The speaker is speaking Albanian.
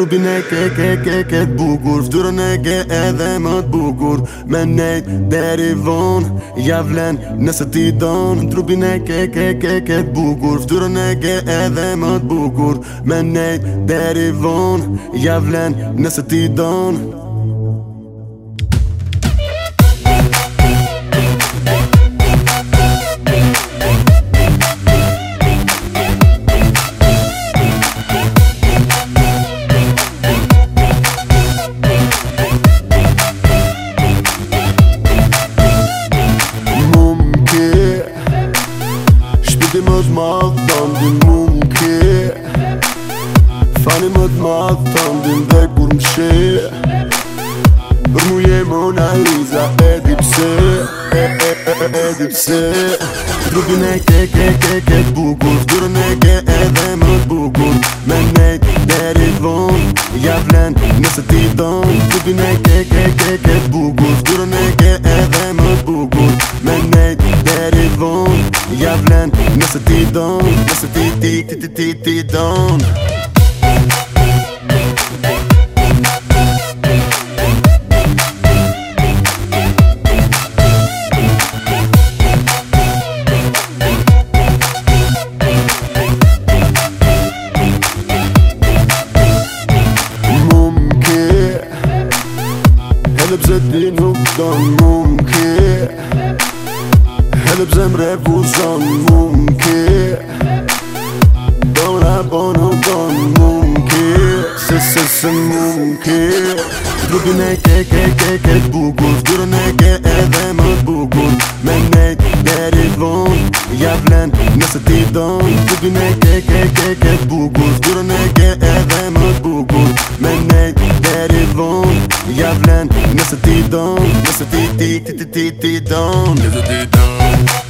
trupin e ke ke ke ke të bugur Ftyrën e ke edhe më të bugur Me nejt deri von Ja vlen nëse ti don Trupin e ke ke ke ke të bugur Ftyrën e ke edhe më të bugur Me nejt deri von Ja vlen nëse ti don Fa një më t'ma të tëndin mu më kri Fa një më t'ma të tëndin dhe kur më shi Përmu je Mona Lisa edi pse E-e-e-e-e edi pse Drupi nëj ke-ke-ke-ke t'bukur Dure nëj ke edhe më t'bukur Me nëj derit von Ja flen nëse ti don Drupi nëj ke-ke-ke-ke t'bukur Drupi Я в лен, не са ти дон, не са ти ти ти ти ти ти дон اللي بزدين هو ممكن Se bëzëm rrëp u zonë më më kërë Do la bono, bon më Se se se më më e ke ke ke ke bukur Dërbjën e ke e dhe më bukur Me ne deri von Ja vlen nëse ti don Dërbjën e ke ke ke ke bukur Dërbjën e ke e dhe më bukur down. It's a dee dee dee dee dee down. It's a dee down.